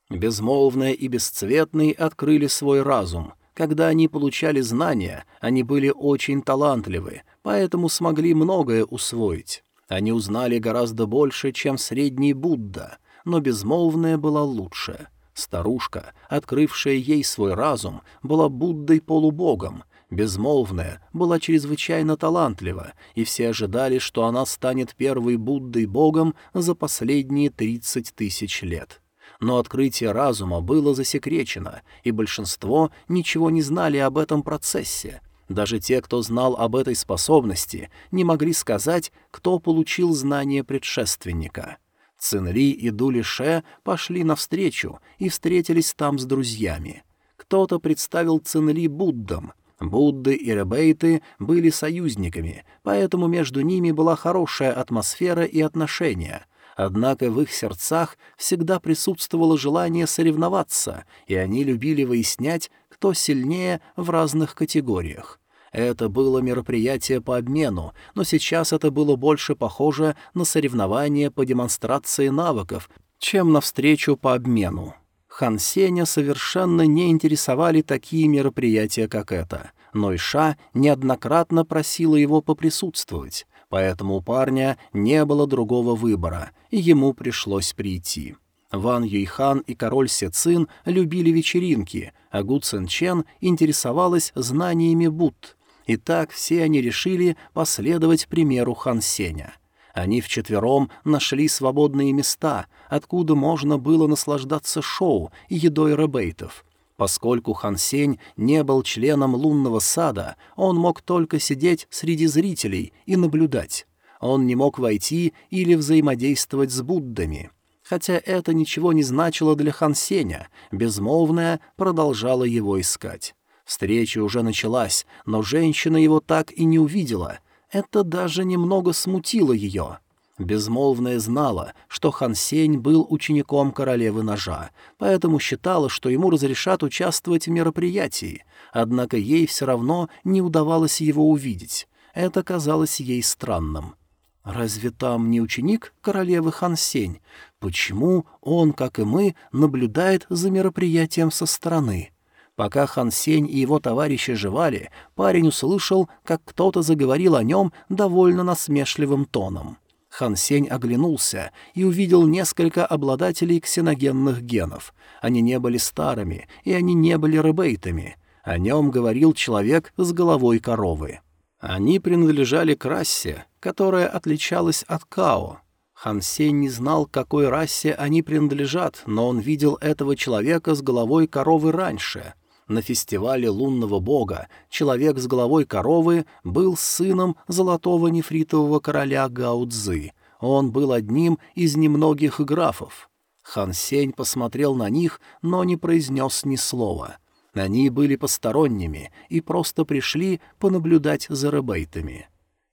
Безмолвные и бесцветный открыли свой разум. Когда они получали знания, они были очень талантливы, поэтому смогли многое усвоить. Они узнали гораздо больше, чем средний Будда, но безмолвная была лучше. Старушка, открывшая ей свой разум, была Буддой-полубогом, Безмолвная была чрезвычайно талантлива, и все ожидали, что она станет первой Буддой-богом за последние тридцать тысяч лет. Но открытие разума было засекречено, и большинство ничего не знали об этом процессе. Даже те, кто знал об этой способности, не могли сказать, кто получил знание предшественника. Цинли и Дули Ше пошли навстречу и встретились там с друзьями. Кто-то представил Цинли Буддам, Будды и Ребейты были союзниками, поэтому между ними была хорошая атмосфера и отношения. Однако в их сердцах всегда присутствовало желание соревноваться, и они любили выяснять, кто сильнее в разных категориях. Это было мероприятие по обмену, но сейчас это было больше похоже на соревнование по демонстрации навыков, чем на встречу по обмену. Хан Сеня совершенно не интересовали такие мероприятия, как это, но Иша неоднократно просила его поприсутствовать, поэтому у парня не было другого выбора, и ему пришлось прийти. Ван Юйхан и король Сецин любили вечеринки, а Гу Цин Чен интересовалась знаниями Будд. И так все они решили последовать примеру Хан Сеня — они вчетвером нашли свободные места, откуда можно было наслаждаться шоу и едой ребейтов. Поскольку Хан Сень не был членом лунного сада, он мог только сидеть среди зрителей и наблюдать. Он не мог войти или взаимодействовать с Буддами. Хотя это ничего не значило для Хан Сеня, безмолвная продолжала его искать. Встреча уже началась, но женщина его так и не увидела — это даже немного смутило ее. Безмолвная знала, что Хан Сень был учеником королевы ножа, поэтому считала, что ему разрешат участвовать в мероприятии, однако ей все равно не удавалось его увидеть. Это казалось ей странным. «Разве там не ученик королевы Хан Сень? Почему он, как и мы, наблюдает за мероприятием со стороны?» Пока Хан Сень и его товарищи жевали, парень услышал, как кто-то заговорил о нем довольно насмешливым тоном. Хан Сень оглянулся и увидел несколько обладателей ксеногенных генов. Они не были старыми, и они не были рыбейтами. О нем говорил человек с головой коровы. Они принадлежали к расе, которая отличалась от Као. Хан Сень не знал, к какой расе они принадлежат, но он видел этого человека с головой коровы раньше. На фестивале лунного бога человек с головой коровы был сыном золотого нефритового короля Гаудзы. Он был одним из немногих графов. Хан Сень посмотрел на них, но не произнес ни слова. Они были посторонними и просто пришли понаблюдать за рыбейтами.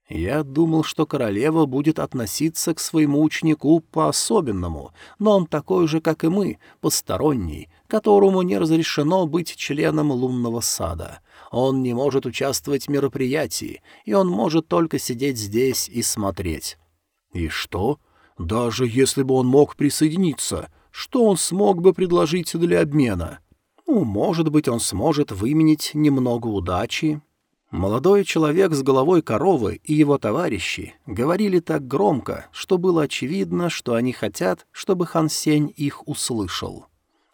Я думал, что королева будет относиться к своему ученику по-особенному, но он такой же, как и мы, посторонний, которому не разрешено быть членом лунного сада. Он не может участвовать в мероприятии, и он может только сидеть здесь и смотреть. И что? Даже если бы он мог присоединиться, что он смог бы предложить для обмена? Ну, может быть, он сможет выменить немного удачи Молодой человек с головой коровы и его товарищи говорили так громко, что было очевидно, что они хотят, чтобы Хан Сень их услышал.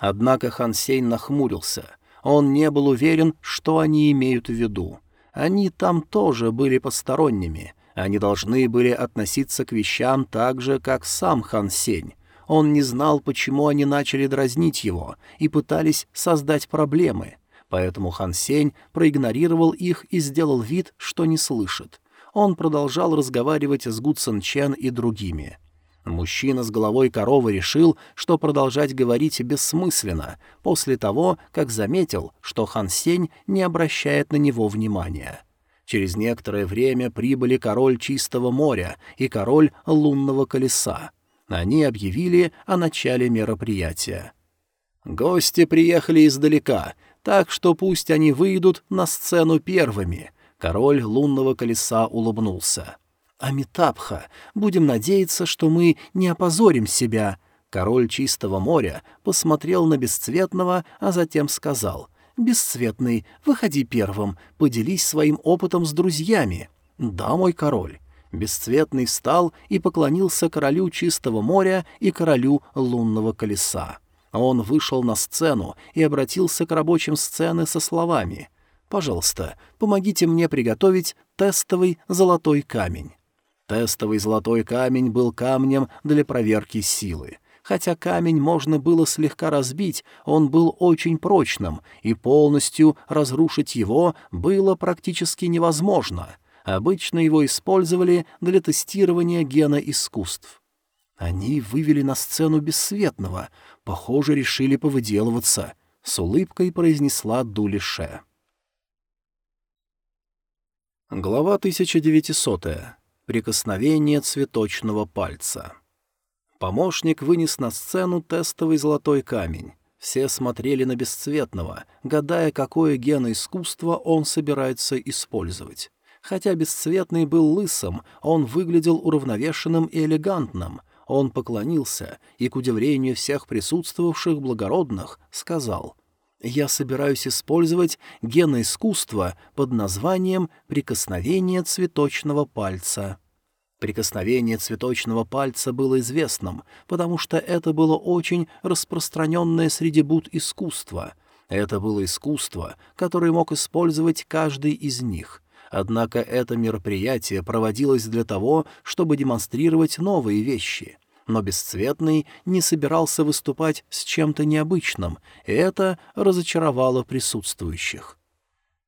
Однако Хан Сень нахмурился. Он не был уверен, что они имеют в виду. Они там тоже были посторонними. Они должны были относиться к вещам так же, как сам Хан Сень. Он не знал, почему они начали дразнить его и пытались создать проблемы — Поэтому Хан Сень проигнорировал их и сделал вид, что не слышит. Он продолжал разговаривать с Гу Цин Чен и другими. Мужчина с головой коровы решил, что продолжать говорить бессмысленно, после того, как заметил, что Хан Сень не обращает на него внимания. Через некоторое время прибыли король Чистого моря и король Лунного колеса. Они объявили о начале мероприятия. Гости приехали издалека, так что пусть они выйдут на сцену первыми. Король лунного колеса улыбнулся. «Амитабха, будем надеяться, что мы не опозорим себя». Король чистого моря посмотрел на бесцветного, а затем сказал. «Бесцветный, выходи первым, поделись своим опытом с друзьями». «Да, мой король». Бесцветный встал и поклонился королю чистого моря и королю лунного колеса. Он вышел на сцену и обратился к рабочим сцены со словами «Пожалуйста, помогите мне приготовить тестовый золотой камень». Тестовый золотой камень был камнем для проверки силы. Хотя камень можно было слегка разбить, он был очень прочным, и полностью разрушить его было практически невозможно. Обычно его использовали для тестирования гена искусств. Они вывели на сцену бесцветного, похоже, решили повыделываться, — с улыбкой произнесла Дулише. Глава 1900. Прикосновение цветочного пальца. Помощник вынес на сцену тестовый золотой камень. Все смотрели на бесцветного, гадая, какое геноискусство он собирается использовать. Хотя бесцветный был лысым, он выглядел уравновешенным и элегантным — он поклонился и, к удивлению всех присутствовавших благородных, сказал «Я собираюсь использовать геноискусство под названием «прикосновение цветочного пальца». Прикосновение цветочного пальца было известным, потому что это было очень распространенное среди буд искусство. Это было искусство, которое мог использовать каждый из них, Однако это мероприятие проводилось для того, чтобы демонстрировать новые вещи. Но Бесцветный не собирался выступать с чем-то необычным, и это разочаровало присутствующих.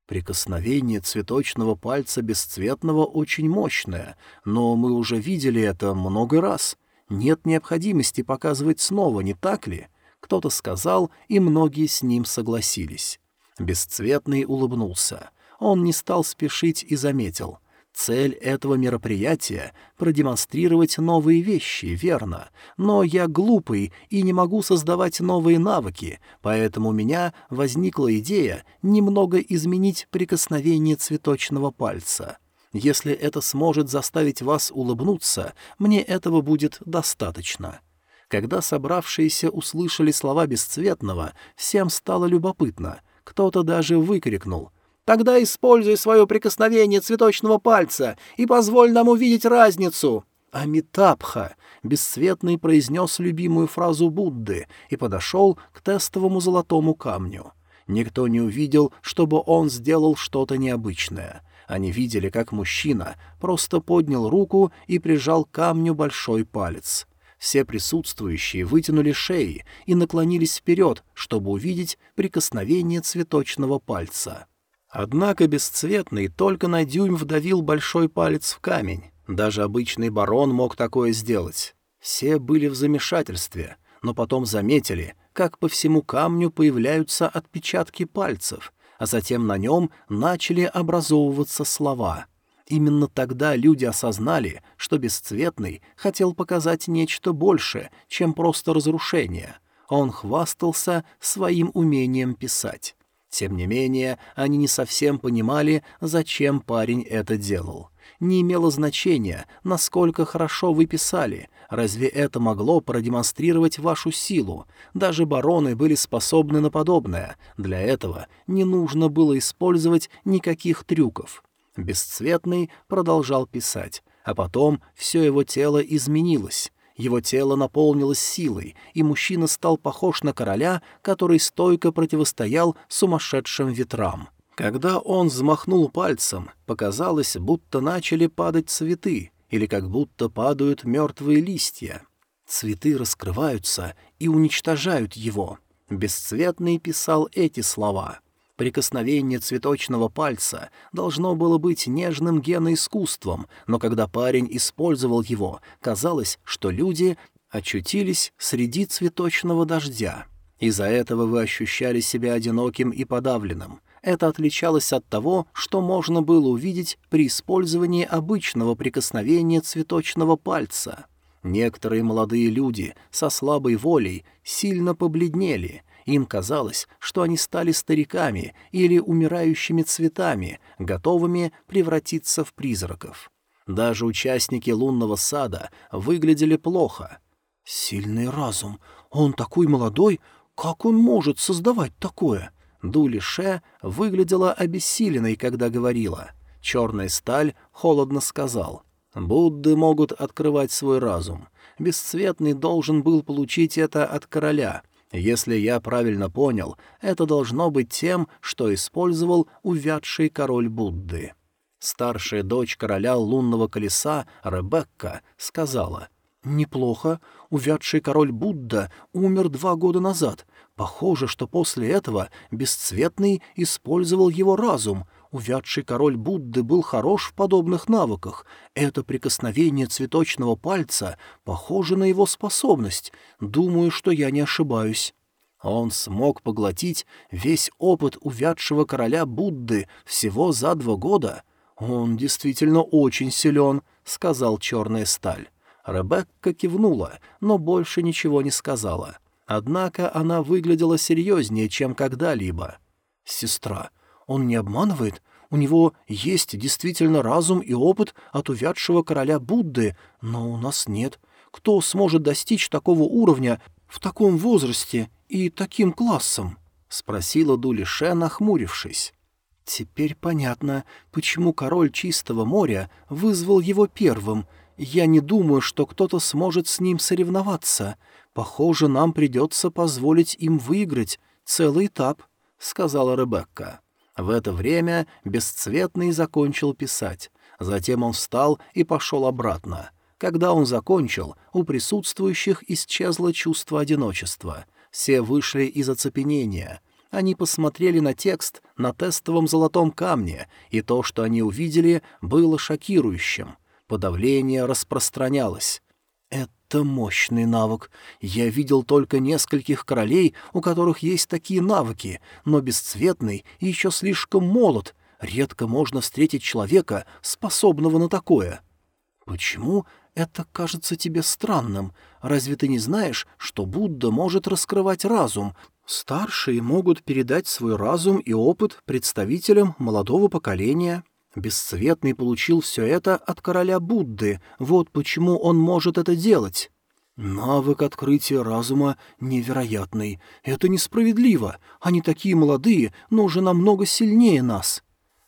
Прикосновение цветочного пальца Бесцветного очень мощное, но мы уже видели это много раз. Нет необходимости показывать снова, не так ли? Кто-то сказал, и многие с ним согласились. Бесцветный улыбнулся. Он не стал спешить и заметил. Цель этого мероприятия — продемонстрировать новые вещи, верно, но я глупый и не могу создавать новые навыки, поэтому у меня возникла идея немного изменить прикосновение цветочного пальца. Если это сможет заставить вас улыбнуться, мне этого будет достаточно». Когда собравшиеся услышали слова бесцветного, всем стало любопытно. Кто-то даже выкрикнул Тогда используй свое прикосновение цветочного пальца и позволь нам увидеть разницу». «Амитабха!» — бесцветный произнес любимую фразу Будды и подошел к тестовому золотому камню. Никто не увидел, чтобы он сделал что-то необычное. Они видели, как мужчина просто поднял руку и прижал к камню большой палец. Все присутствующие вытянули шеи и наклонились вперед, чтобы увидеть прикосновение цветочного пальца. Однако бесцветный только на дюйм вдавил большой палец в камень. Даже обычный барон мог такое сделать. Все были в замешательстве, но потом заметили, как по всему камню появляются отпечатки пальцев, а затем на нем начали образовываться слова. Именно тогда люди осознали, что бесцветный хотел показать нечто большее, чем просто разрушение. Он хвастался своим умением писать. Тем не менее, они не совсем понимали, зачем парень это делал. Не имело значения, насколько хорошо вы писали, разве это могло продемонстрировать вашу силу? Даже бароны были способны на подобное, для этого не нужно было использовать никаких трюков. Бесцветный продолжал писать, а потом все его тело изменилось. Его тело наполнилось силой, и мужчина стал похож на короля, который стойко противостоял сумасшедшим ветрам. Когда он взмахнул пальцем, показалось, будто начали падать цветы, или как будто падают мертвые листья. Цветы раскрываются и уничтожают его. Бесцветный писал эти слова — Прикосновение цветочного пальца должно было быть нежным геноискусством, но когда парень использовал его, казалось, что люди очутились среди цветочного дождя. Из-за этого вы ощущали себя одиноким и подавленным. Это отличалось от того, что можно было увидеть при использовании обычного прикосновения цветочного пальца. Некоторые молодые люди со слабой волей сильно побледнели. Им казалось, что они стали стариками или умирающими цветами, готовыми превратиться в призраков. Даже участники лунного сада выглядели плохо. «Сильный разум. Он такой молодой. Как он может создавать такое?» Дули Ше выглядела обессиленной, когда говорила. Черная сталь холодно сказал. «Будды могут открывать свой разум. Бесцветный должен был получить это от короля. Если я правильно понял, это должно быть тем, что использовал увядший король Будды». Старшая дочь короля лунного колеса, Ребекка, сказала, «Неплохо. Увядший король Будда умер два года назад. Похоже, что после этого Бесцветный использовал его разум. Увядший король Будды был хорош в подобных навыках. Это прикосновение цветочного пальца похоже на его способность. Думаю, что я не ошибаюсь». Он смог поглотить весь опыт увядшего короля Будды всего за два года — «Он действительно очень силен», — сказал черная сталь. Ребекка кивнула, но больше ничего не сказала. Однако она выглядела серьезнее, чем когда-либо. «Сестра, он не обманывает? У него есть действительно разум и опыт от увядшего короля Будды, но у нас нет. Кто сможет достичь такого уровня в таком возрасте и таким классом?» — спросила Дулише, нахмурившись. Теперь понятно, почему король Чистого моря вызвал его первым. Я не думаю, что кто-то сможет с ним соревноваться. Похоже, нам придется позволить им выиграть целый этап», — сказала Ребекка. В это время Бесцветный закончил писать. Затем он встал и пошел обратно. Когда он закончил, у присутствующих исчезло чувство одиночества. Все вышли из оцепенения — они посмотрели на текст на тестовом золотом камне, и то, что они увидели, было шокирующим. Подавление распространялось. Это мощный навык. Я видел только нескольких королей, у которых есть такие навыки, но бесцветный и еще слишком молод. Редко можно встретить человека, способного на такое. Почему это кажется тебе странным? Разве ты не знаешь, что Будда может раскрывать разум, Старшие могут передать свой разум и опыт представителям молодого поколения. Бесцветный получил все это от короля Будды, вот почему он может это делать. Навык открытия разума невероятный. Это несправедливо. Они такие молодые, но уже намного сильнее нас.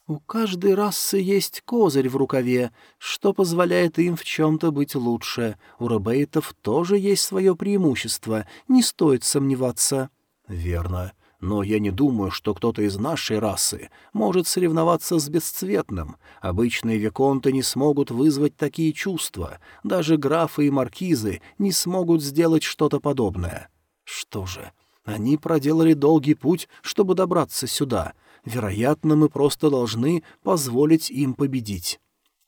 У каждой расы есть козырь в рукаве, что позволяет им в чем-то быть лучше. У ребейтов тоже есть свое преимущество, не стоит сомневаться. «Верно. Но я не думаю, что кто-то из нашей расы может соревноваться с бесцветным. Обычные виконты не смогут вызвать такие чувства. Даже графы и маркизы не смогут сделать что-то подобное. Что же, они проделали долгий путь, чтобы добраться сюда. Вероятно, мы просто должны позволить им победить».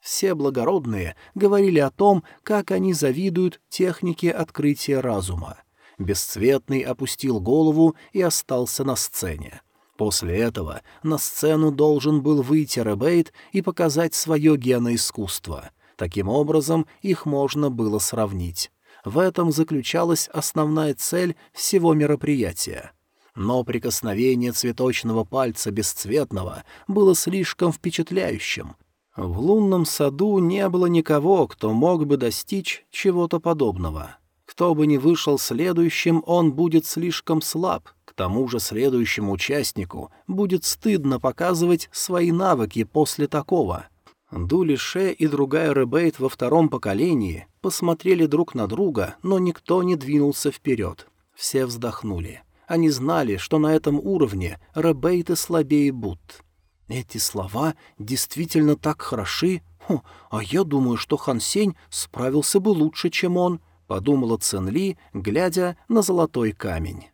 Все благородные говорили о том, как они завидуют технике открытия разума. Бесцветный опустил голову и остался на сцене. После этого на сцену должен был выйти Ребейт и показать свое геноискусство. Таким образом, их можно было сравнить. В этом заключалась основная цель всего мероприятия. Но прикосновение цветочного пальца бесцветного было слишком впечатляющим. В лунном саду не было никого, кто мог бы достичь чего-то подобного. Кто бы ни вышел следующим, он будет слишком слаб. К тому же следующему участнику будет стыдно показывать свои навыки после такого. Дулише и другая Ребейт во втором поколении посмотрели друг на друга, но никто не двинулся вперед. Все вздохнули. Они знали, что на этом уровне Ребейты слабее Бут. Эти слова действительно так хороши, Хм, а я думаю, что Хан Сень справился бы лучше, чем он — подумала Цен Ли, глядя на золотой камень.